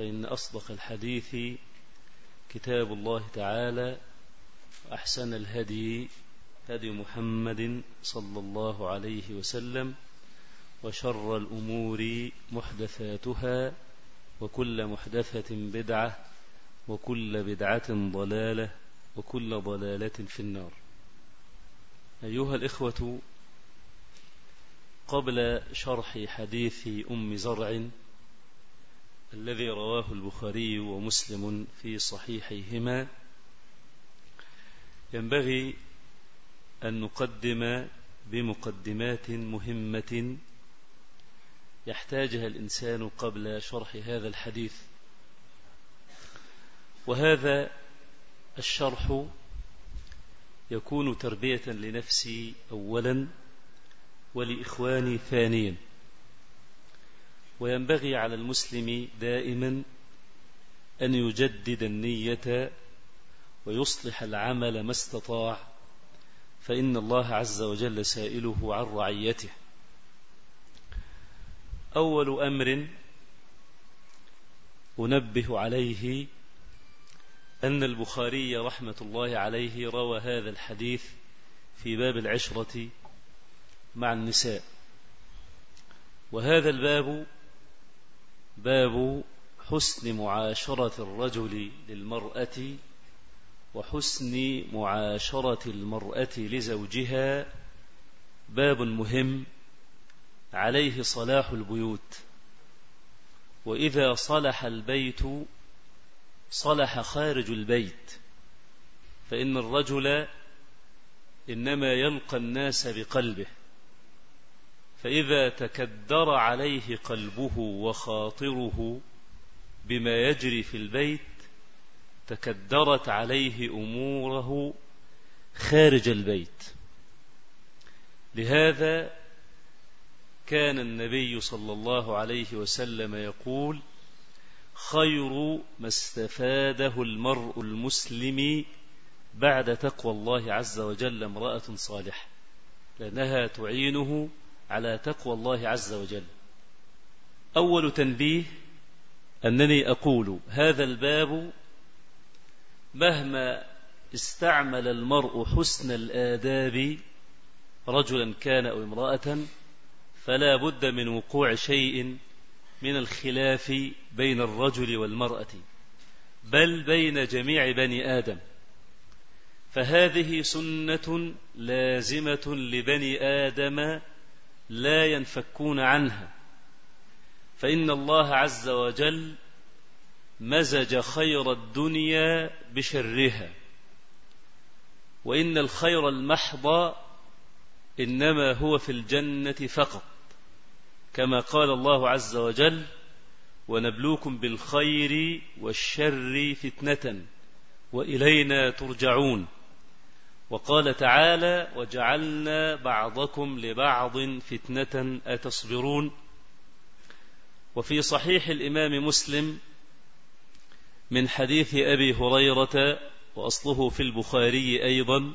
فإن أصدق الحديث كتاب الله تعالى وأحسن الهدي هدي محمد صلى الله عليه وسلم وشر الأمور محدثاتها وكل محدثة بدعة وكل بدعة ضلالة وكل ضلالة في النار. أيها الإخوة قبل شرح حديث أم زرع الذي رواه البخاري ومسلم في صحيحيهما. ينبغي أن نقدم بمقدمات مهمة يحتاجها الإنسان قبل شرح هذا الحديث. وهذا الشرح يكون تربية لنفسي أولا ولإخواني ثانيا. وينبغي على المسلم دائما أن يجدد النية ويصلح العمل ما استطاع فإن الله عز وجل سائله عن رعيته. أول أمر أنبه عليه أن البخاري رحمة الله عليه روى هذا الحديث في باب العشرة مع النساء. وهذا الباب باب حسن معاشرة الرجل للمرأة وحسن معاشرة المرأة لزوجها. باب مهم عليه صلاح البيوت. وإذا صلح البيت صلح خارج البيت. فإن الرجل إنما يلقى الناس بقلبه. فإذا تكدر عليه قلبه وخاطره بما يجري في البيت تكدرت عليه أموره خارج البيت. لهذا كان النبي صلى الله عليه وسلم يقول خير ما استفاده المرء المسلم بعد تقوى الله عز وجل امرأة صالحة لأنها تعينه على تقوى الله عز وجل. أول تنبيه أنني أقول هذا الباب مهما استعمل المرء حسن الآداب رجلا كان أو امرأة فلا بد من وقوع شيء من الخلاف بين الرجل والمرأة بل بين جميع بني آدم. فهذه سنة لازمة لبني آدم لا ينفكون عنها. فإن الله عز وجل مزج خير الدنيا بشرها. وإن الخير المحض إنما هو في الجنة فقط. كما قال الله عز وجل ونبلوكم بالخير والشر فتنة وإلينا ترجعون وقال تعالى وجعلنا بعضكم لبعض فتنة أتصبرون؟ وفي صحيح الإمام مسلم من حديث أبي هريرة وأصله في البخاري أيضا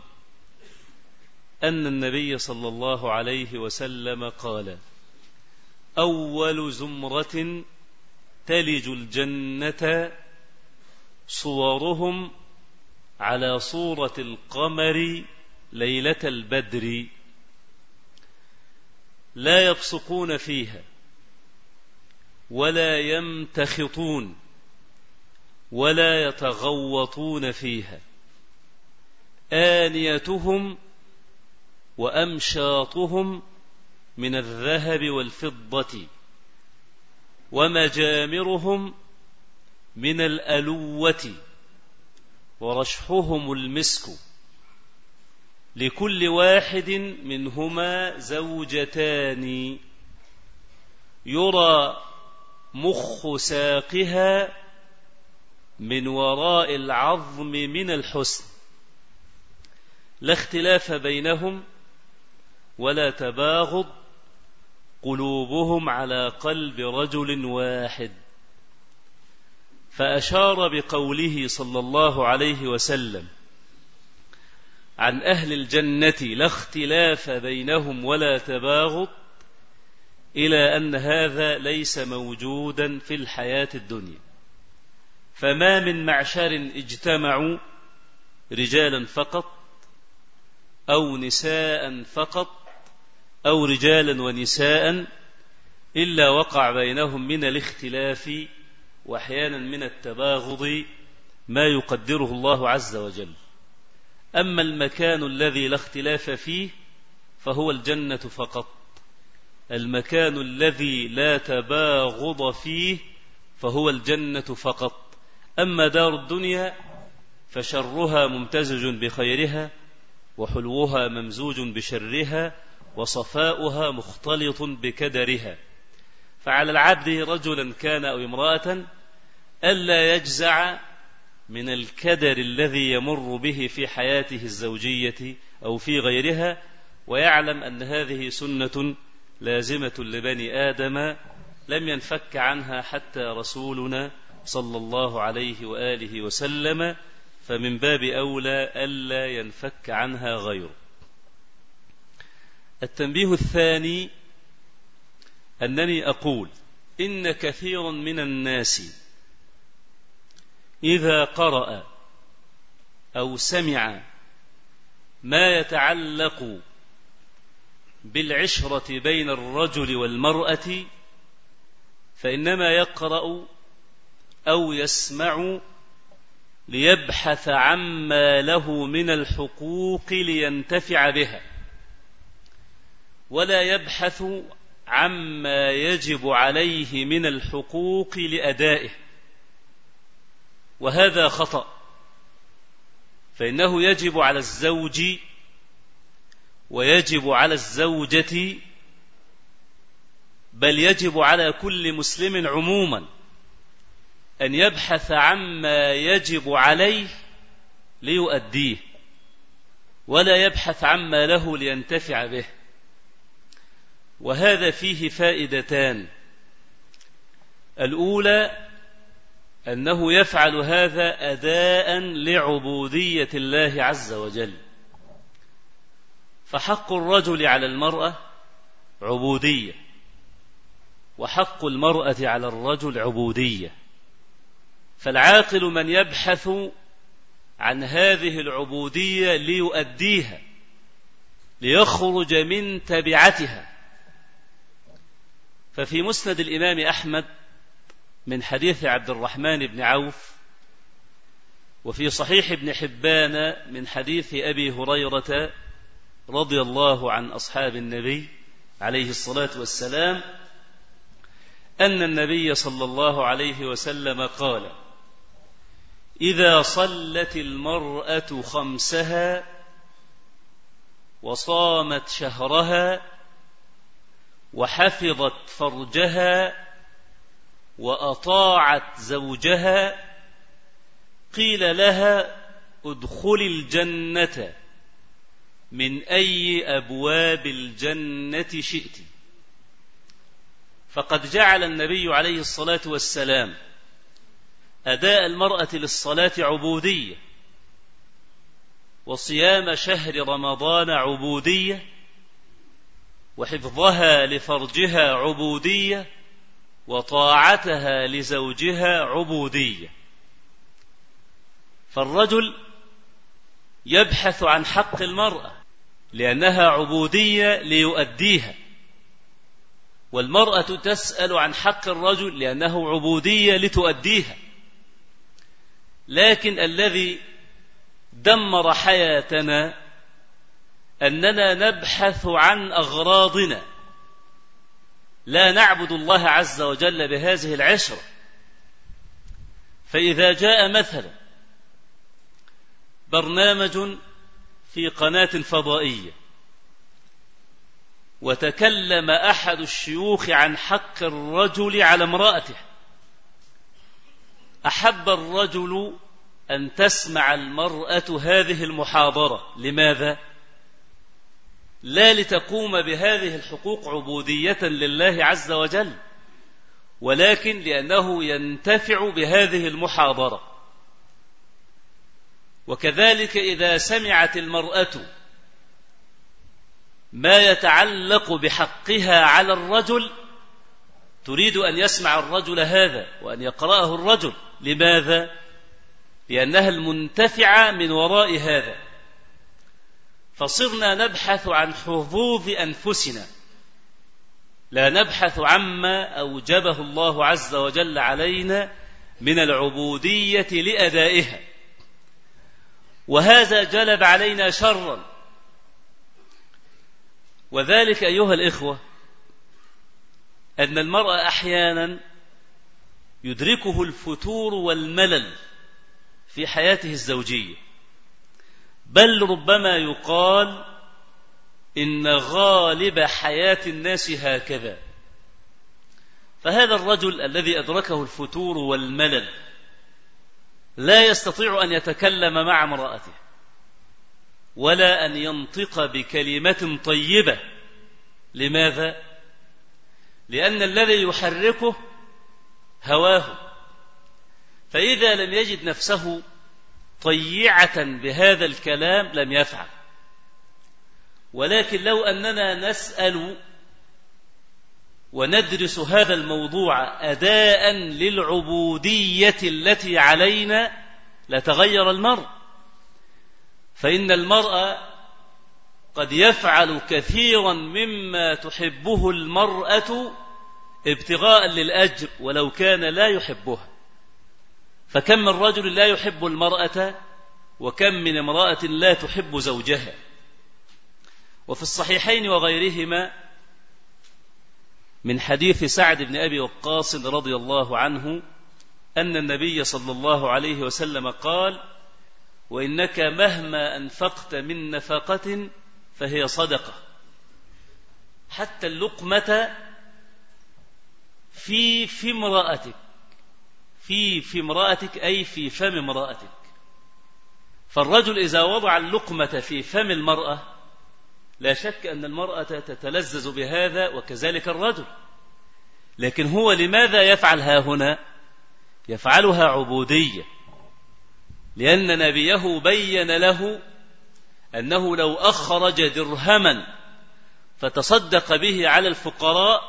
أن النبي صلى الله عليه وسلم قال أول زمرة تلج الجنة صورهم على صورة القمر ليلة البدر لا يبصقون فيها ولا يمتخطون ولا يتغوطون فيها آنيتهم وأمشاطهم من الذهب والفضة ومجامرهم من الألوة ورشحهم المسك لكل واحد منهما زوجتان. يرى مخ ساقها من وراء العظم من الحسن. لا اختلاف بينهم ولا تباغض قلوبهم على قلب رجل واحد. فأشار بقوله صلى الله عليه وسلم عن أهل الجنة لا اختلاف بينهم ولا تباغض إلى أن هذا ليس موجودا في الحياة الدنيا. فما من معشر اجتمعوا رجالا فقط أو نساء فقط أو رجالا ونساء إلا وقع بينهم من الاختلاف وأحيانا من التباغض ما يقدره الله عز وجل. أما المكان الذي لا اختلاف فيه فهو الجنة فقط. المكان الذي لا تباغض فيه فهو الجنة فقط. أما دار الدنيا فشرها ممتزج بخيرها وحلوها ممزوج بشرها وصفاؤها مختلط بكدرها. فعلى العبد رجلا كان أو امرأة ألا يجزع من الكدر الذي يمر به في حياته الزوجية أو في غيرها ويعلم أن هذه سنة لازمة لبني آدم لم ينفك عنها حتى رسولنا صلى الله عليه وآله وسلم فمن باب أولى ألا ينفك عنها غيره. التنبيه الثاني أنني أقول إن كثيرا من الناس إذا قرأ أو سمع ما يتعلق بالعشرة بين الرجل والمرأة فإنما يقرأ أو يسمع ليبحث عما له من الحقوق لينتفع بها ولا يبحث عما يجب عليه من الحقوق لأدائه. وهذا خطأ. فإنه يجب على الزوج ويجب على الزوجة بل يجب على كل مسلم عموما أن يبحث عما يجب عليه ليؤديه ولا يبحث عما له لينتفع به. وهذا فيه فائدتان. الأولى أنه يفعل هذا أداء لعبودية الله عز وجل. فحق الرجل على المرأة عبودية وحق المرأة على الرجل عبودية. فالعاقل من يبحث عن هذه العبودية ليؤديها ليخرج من تبعتها. ففي مسند الإمام أحمد من حديث عبد الرحمن بن عوف وفي صحيح ابن حبان من حديث أبي هريرة رضي الله عن أصحاب النبي عليه الصلاة والسلام أن النبي صلى الله عليه وسلم قال إذا صلت المرأة خمسها وصامت شهرها وحفظت فرجها وأطاعت زوجها قيل لها ادخل الجنة. من أي أبواب الجنة شئت. فقد جعل النبي عليه الصلاة والسلام أداء المرأة للصلاة عبودية وصيام شهر رمضان عبودية وحفظها لفرجها عبودية وطاعتها لزوجها عبودية. فالرجل يبحث عن حق المرأة لأنها عبودية ليؤديها. والمرأة تسأل عن حق الرجل لأنه عبودية لتؤديها. لكن الذي دمر حياتنا أننا نبحث عن أغراضنا. لا نعبد الله عز وجل بهذه العشرة فإذا جاء مثلا برنامج في قناة فضائية وتكلم أحد الشيوخ عن حق الرجل على امرأته أحب الرجل أن تسمع المرأة هذه المحاضرة لماذا؟ لا لتقوم بهذه الحقوق عبودية لله عز وجل ولكن لأنه ينتفع بهذه المحاضرة. وكذلك إذا سمعت المرأة ما يتعلق بحقها على الرجل تريد أن يسمع الرجل هذا وأن يقرأه الرجل. لماذا؟ لأنها المنتفعة من وراء هذا. فصرنا نبحث عن حظوظ أنفسنا. لا نبحث عما أوجبه الله عز وجل علينا من العبودية لأدائها. وهذا جلب علينا شرا. وذلك أيها الإخوة أن المرء أحيانا يدركه الفتور والملل في حياته الزوجية. بل ربما يقال إن غالب حياة الناس هكذا. فهذا الرجل الذي أدركه الفتور والملل لا يستطيع أن يتكلم مع امرأته ولا أن ينطق بكلمة طيبة. لماذا؟ لأن الذي يحركه هواه. فإذا لم يجد نفسه طيعة بهذا الكلام لم يفعل. ولكن لو أننا نسأل وندرس هذا الموضوع أداء للعبودية التي علينا لتغير المرء فإن المرء قد يفعل كثيرا مما تحبه المرأة ابتغاء للأجر ولو كان لا يحبها. فكم من رجل لا يحب المرأة وكم من امرأة لا تحب زوجها. وفي الصحيحين وغيرهما من حديث سعد بن أبي وقاص رضي الله عنه أن النبي صلى الله عليه وسلم قال وإنك مهما أنفقت من نفقة فهي صدقة. حتى اللقمة في في امرأتك في في امرأتك أي في فم امرأتك. فالرجل إذا وضع اللقمة في فم المرأة لا شك أن المرأة تتلذذ بهذا وكذلك الرجل. لكن هو لماذا يفعل ها هنا؟ يفعلها عبودية. لأن نبيه بين له أنه لو أخرج درهما فتصدق به على الفقراء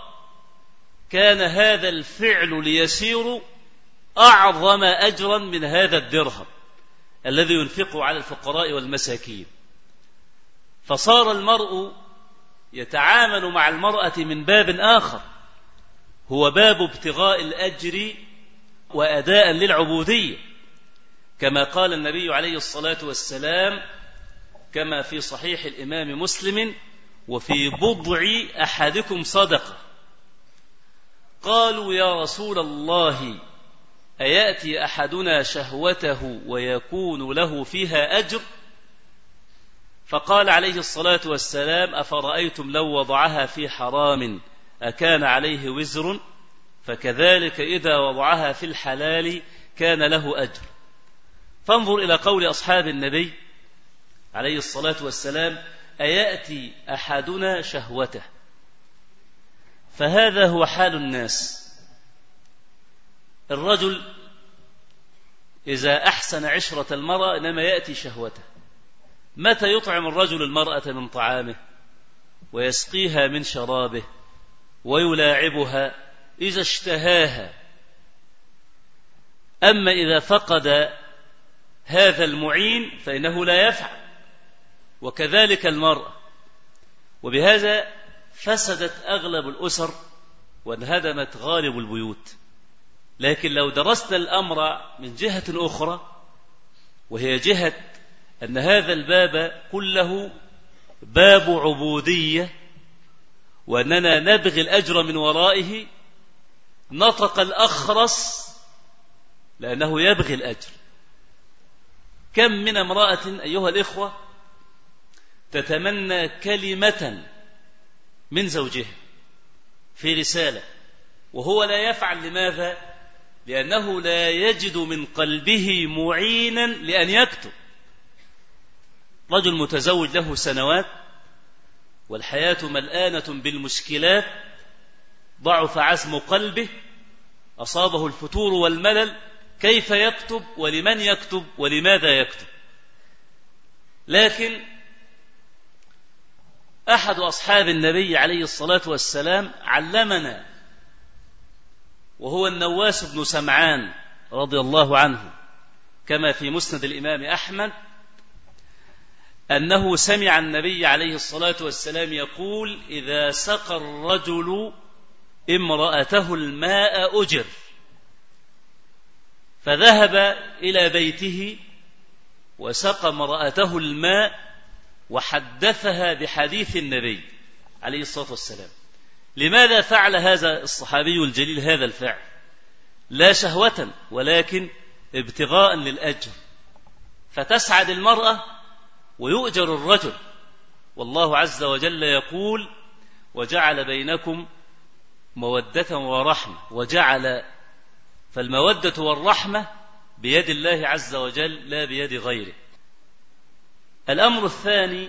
كان هذا الفعل ليسير أعظم أجرا من هذا الدرهم الذي ينفقه على الفقراء والمساكين. فصار المرء يتعامل مع المرأة من باب آخر هو باب ابتغاء الأجر وأداء للعبودية. كما قال النبي عليه الصلاة والسلام كما في صحيح الإمام مسلم وفي بضع أحدكم صدقة قالوا يا رسول الله أيأتي أحدنا شهوته ويكون له فيها أجر؟ فقال عليه الصلاة والسلام أفرأيتم لو وضعها في حرام أكان عليه وزر؟ فكذلك إذا وضعها في الحلال كان له أجر. فانظر إلى قول أصحاب النبي عليه الصلاة والسلام أيأتي أحدنا شهوته؟ فهذا هو حال الناس. الرجل إذا أحسن عشرة المرأة إنما يأتي شهوته. متى يطعم الرجل المرأة من طعامه؟ ويسقيها من شرابه ويلاعبها إذا اشتهاها. أما إذا فقد هذا المعين فإنه لا يفعل. وكذلك المرأة. وبهذا فسدت أغلب الأسر وانهدمت غالب البيوت. لكن لو درسنا الأمر من جهة أخرى وهي جهة أن هذا الباب كله باب عبودية وأننا نبغي الأجر من ورائه نطق الأخرس لأنه يبغي الأجر. كم من امرأة أيها الإخوة تتمنى كلمة من زوجها في رسالة وهو لا يفعل لماذا؟ لأنه لا يجد من قلبه معينا لأن يكتب. رجل متزوج له سنوات والحياة ملآنة بالمشكلات ضعف عزم قلبه أصابه الفتور والملل كيف يكتب ولمن يكتب ولماذا يكتب؟ لكن أحد أصحاب النبي عليه الصلاة والسلام علمنا وهو النواس بن سمعان رضي الله عنه كما في مسند الإمام أحمد أنه سمع النبي عليه الصلاة والسلام يقول إذا سقى الرجل امرأته الماء أجر فذهب إلى بيته وسقى امرأته الماء وحدثها بحديث النبي عليه الصلاة والسلام. لماذا فعل هذا الصحابي الجليل هذا الفعل؟ لا شهوة ولكن ابتغاء للأجر. فتسعد المرأة ويؤجر الرجل. والله عز وجل يقول وجعل بينكم مودة ورحمة. وجعل فالمودة والرحمة بيد الله عز وجل لا بيد غيره. الأمر الثاني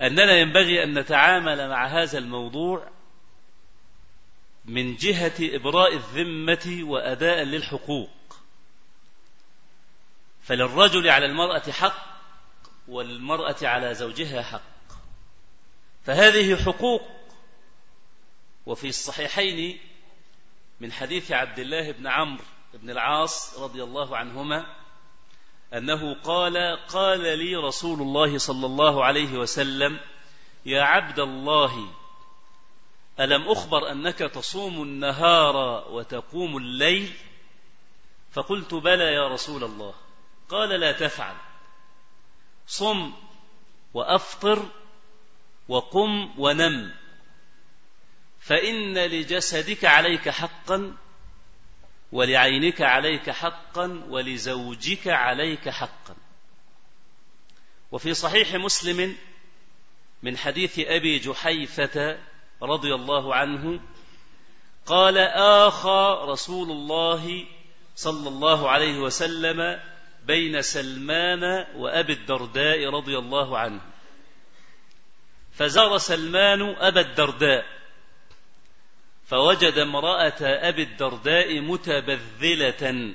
أننا ينبغي أن نتعامل مع هذا الموضوع من جهة إبراء الذمة وأداء للحقوق. فللرجل على المرأة حق والمرأة على زوجها حق. فهذه حقوق. وفي الصحيحين من حديث عبد الله بن عمرو بن العاص رضي الله عنهما أنه قال قال لي رسول الله صلى الله عليه وسلم يا عبد الله ألم أخبر أنك تصوم النهار وتقوم الليل؟ فقلت بلى يا رسول الله. قال لا تفعل. صم وأفطر وقم ونم. فإن لجسدك عليك حقا ولعينك عليك حقا ولزوجك عليك حقا. وفي صحيح مسلم من حديث أبي جحيفة رضي الله عنه قال آخى رسول الله صلى الله عليه وسلم بين سلمان وأبي الدرداء رضي الله عنه. فزار سلمان أبا الدرداء فوجد امرأة أبي الدرداء متبذلة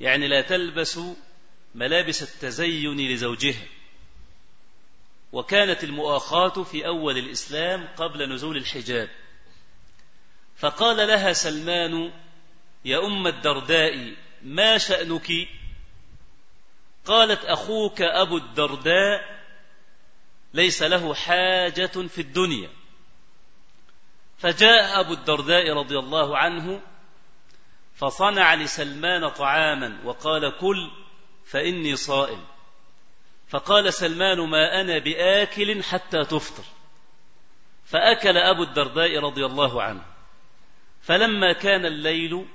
يعني لا تلبس ملابس التزين لزوجها. وكانت المؤاخاة في أول الإسلام قبل نزول الحجاب. فقال لها سلمان يا أم الدرداء ما شأنك؟ قالت أخوك أبو الدرداء ليس له حاجة في الدنيا. فجاء أبو الدرداء رضي الله عنه فصنع لسلمان طعاما وقال كل فإني صائم. فقال سلمان ما أنا بآكل حتى تفطر. فأكل أبو الدرداء رضي الله عنه. فلما كان الليل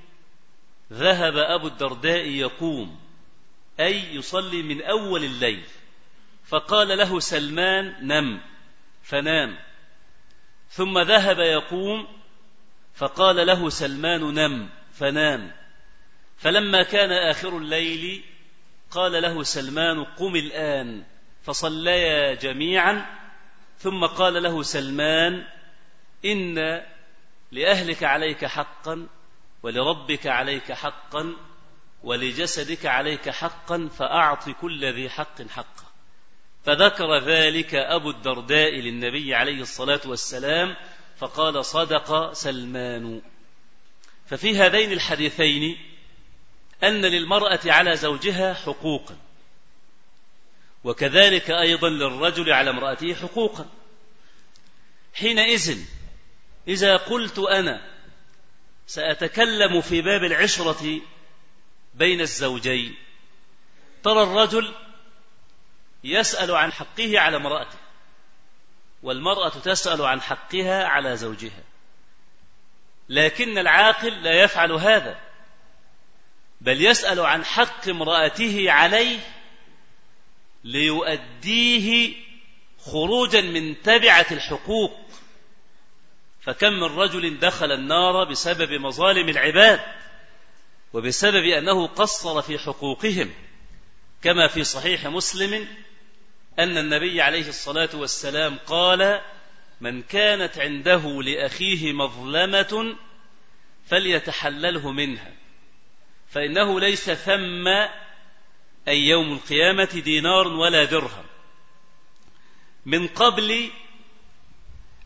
ذهب أبو الدرداء يقوم أي يصلي من أول الليل. فقال له سلمان نم فنام. ثم ذهب يقوم فقال له سلمان نم فنام. فلما كان آخر الليل قال له سلمان قم الآن فصليا جميعا ثم قال له سلمان إن لأهلك عليك حقا ولربك عليك حقا ولجسدك عليك حقا فأعط كل ذي حق حقا فذكر ذلك أبو الدرداء للنبي عليه الصلاة والسلام فقال صدق سلمان. ففي هذين الحديثين أن للمرأة على زوجها حقوقا. وكذلك أيضا للرجل على امرأته حقوقا. حينئذ إذا قلت أنا سأتكلم في باب العشرة بين الزوجين ترى الرجل يسأل عن حقه على امرأته والمرأة تسأل عن حقها على زوجها. لكن العاقل لا يفعل هذا. بل يسأل عن حق امرأته عليه ليؤديه خروجا من تبعة الحقوق. فكم من رجل دخل النار بسبب مظالم العباد وبسبب أنه قصر في حقوقهم كما في صحيح مسلم أن النبي عليه الصلاة والسلام قال من كانت عنده لأخيه مظلمة فليتحلله منها فإنه ليس ثم أي يوم القيامة دينار ولا درهم. من قبل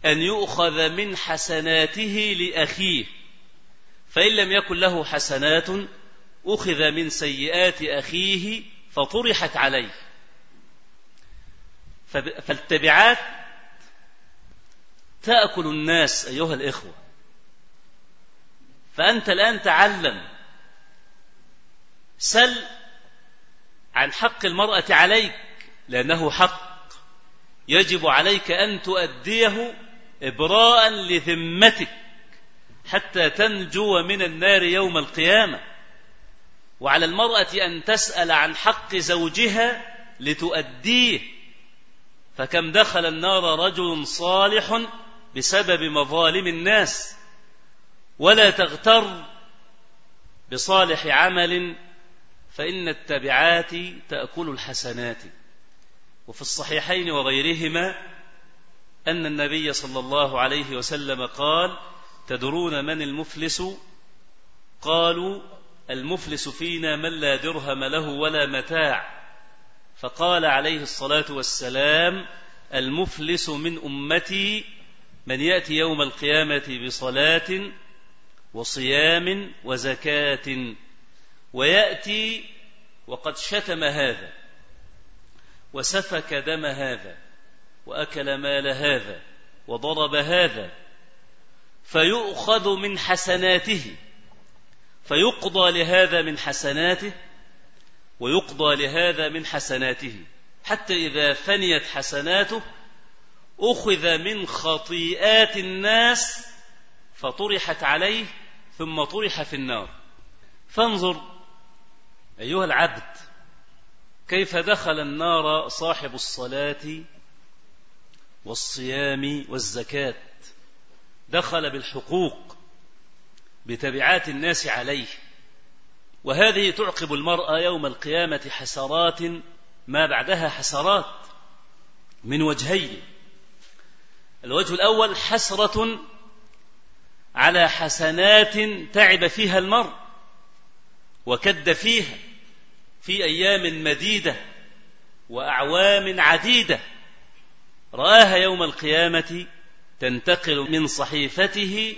أن يؤخذ من حسناته لأخيه فإن لم يكن له حسنات أخذ من سيئات أخيه فطرحت عليه. فالتبعات تأكل الناس أيها الإخوة. فأنت الآن تعلم سل عن حق المرأة عليك لأنه حق. يجب عليك أن تؤديه إبراء لذمتك حتى تنجو من النار يوم القيامة. وعلى المرأة أن تسأل عن حق زوجها لتؤديه. فكم دخل النار رجل صالح بسبب مظالم الناس. ولا تغتر بصالح عمل فإن التبعات تأكل الحسنات. وفي الصحيحين وغيرهما أن النبي صلى الله عليه وسلم قال تدرون من المفلس؟ قالوا المفلس فينا من لا درهم له ولا متاع. فقال عليه الصلاة والسلام المفلس من أمتي من يأتي يوم القيامة بصلاة وصيام وزكاة. ويأتي وقد شتم هذا وسفك دم هذا وأكل مال هذا وضرب هذا فيؤخذ من حسناته فيقضى لهذا من حسناته ويقضى لهذا من حسناته حتى إذا فنيت حسناته أخذ من خطيئات الناس فطرحت عليه ثم طرح في النار. فانظر أيها العبد كيف دخل النار صاحب الصلاة والصيام والزكاة؟ دخل بالحقوق بتبعات الناس عليه وهذه تعقب المرأة يوم القيامة حسرات ما بعدها حسرات من وجهين. الوجه الأول حسرة على حسنات تعب فيها المرء وكد فيها في أيام مديدة وأعوام عديدة. رآها يوم القيامة تنتقل من صحيفته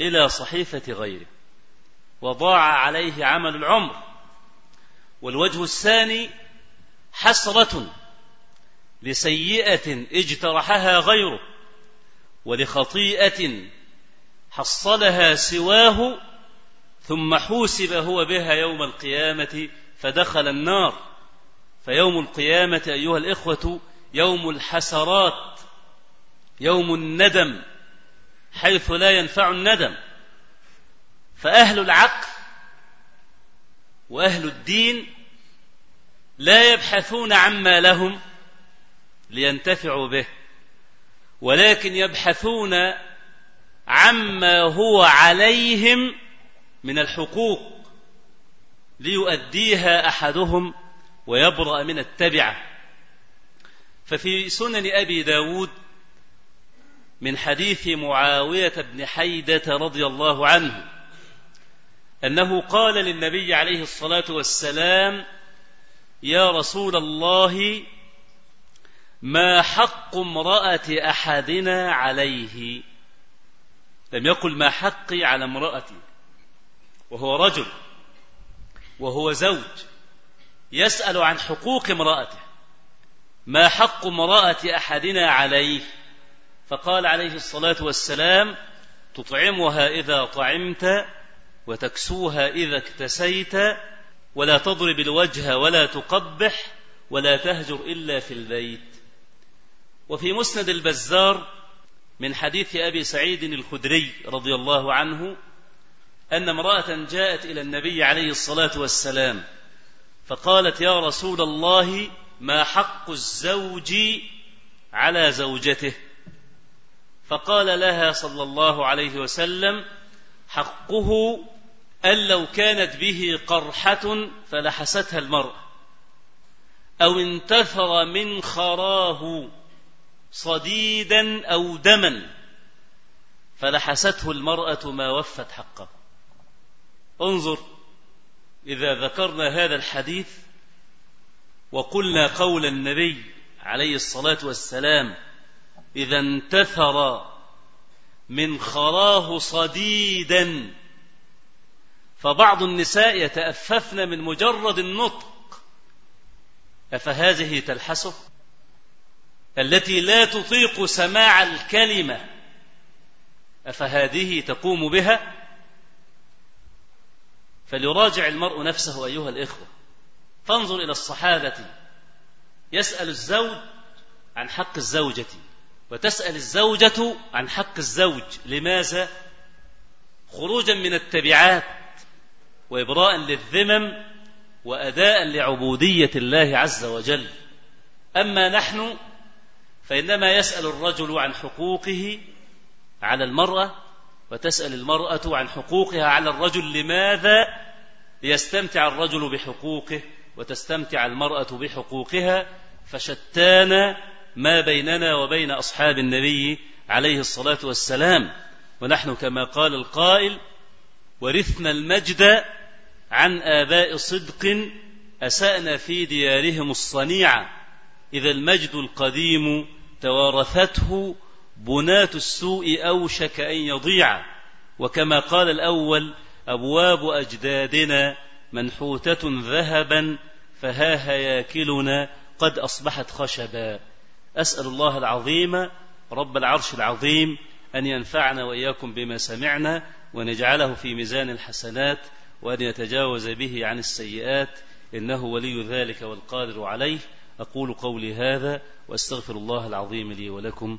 إلى صحيفة غيره وضاع عليه عمل العمر. والوجه الثاني حسرة لسيئة اجترحها غيره ولخطيئة حصلها سواه ثم حوسب هو بها يوم القيامة فدخل النار. فيوم القيامة أيها الإخوة يوم الحسرات يوم الندم حيث لا ينفع الندم. فأهل العقل وأهل الدين لا يبحثون عما لهم لينتفعوا به ولكن يبحثون عما هو عليهم من الحقوق ليؤديها أحدهم ويبرأ من التبعة ففي سنن أبي داود من حديث معاوية بن حيدة رضي الله عنه أنه قال للنبي عليه الصلاة والسلام يا رسول الله ما حق امرأة أحدنا عليه؟ لم يقل ما حقي على امرأتي. وهو رجل وهو زوج يسأل عن حقوق امرأته ما حق امرأة أحدنا عليه؟ فقال عليه الصلاة والسلام تطعمها إذا طعمت وتكسوها إذا اكتسيت ولا تضرب الوجه ولا تقبح ولا تهجر إلا في البيت. وفي مسند البزار من حديث أبي سعيد الخدري رضي الله عنه أن امرأة جاءت إلى النبي عليه الصلاة والسلام فقالت يا رسول الله ما حق الزوج على زوجته؟ فقال لها صلى الله عليه وسلم حقه أن لو كانت به قرحة فلحستها المرأة أو انتثر من خراه صديدا أو دما فلحسته المرأة ما وفت حقه. انظر إذا ذكرنا هذا الحديث وقلنا قول النبي عليه الصلاة والسلام إذا انتثر من خراه صديدا فبعض النساء يتأففن من مجرد النطق. أفهذه تلحسه؟ التي لا تطيق سماع الكلمة. أفهذه تقوم بها؟ فليراجع المرء نفسه أيها الإخوة. فانظر إلى الصحابة. يسأل الزوج عن حق الزوجة وتسأل الزوجة عن حق الزوج. لماذا؟ خروجا من التبعات وإبراء للذمم وأداء لعبودية الله عز وجل. أما نحن فإنما يسأل الرجل عن حقوقه على المرأة وتسأل المرأة عن حقوقها على الرجل لماذا ليستمتع الرجل بحقوقه وتستمتع المرأة بحقوقها فشتان ما بيننا وبين أصحاب النبي عليه الصلاة والسلام. ونحن كما قال القائل ورثنا المجد عن آباء صدق أسأنا في ديارهم الصنيعة. إذا المجد القديم توارثته بنات السوء أوشك أن يضيع. وكما قال الأول أبواب أجدادنا منحوتة ذهبا فها هياكلنا قد أصبحت خشبا. أسأل الله العظيم رب العرش العظيم أن ينفعنا وإياكم بما سمعنا ونجعله في ميزان الحسنات وأن يتجاوز به عن السيئات. إنه ولي ذلك والقادر عليه. أقول قولي هذا وأستغفر الله العظيم لي ولكم.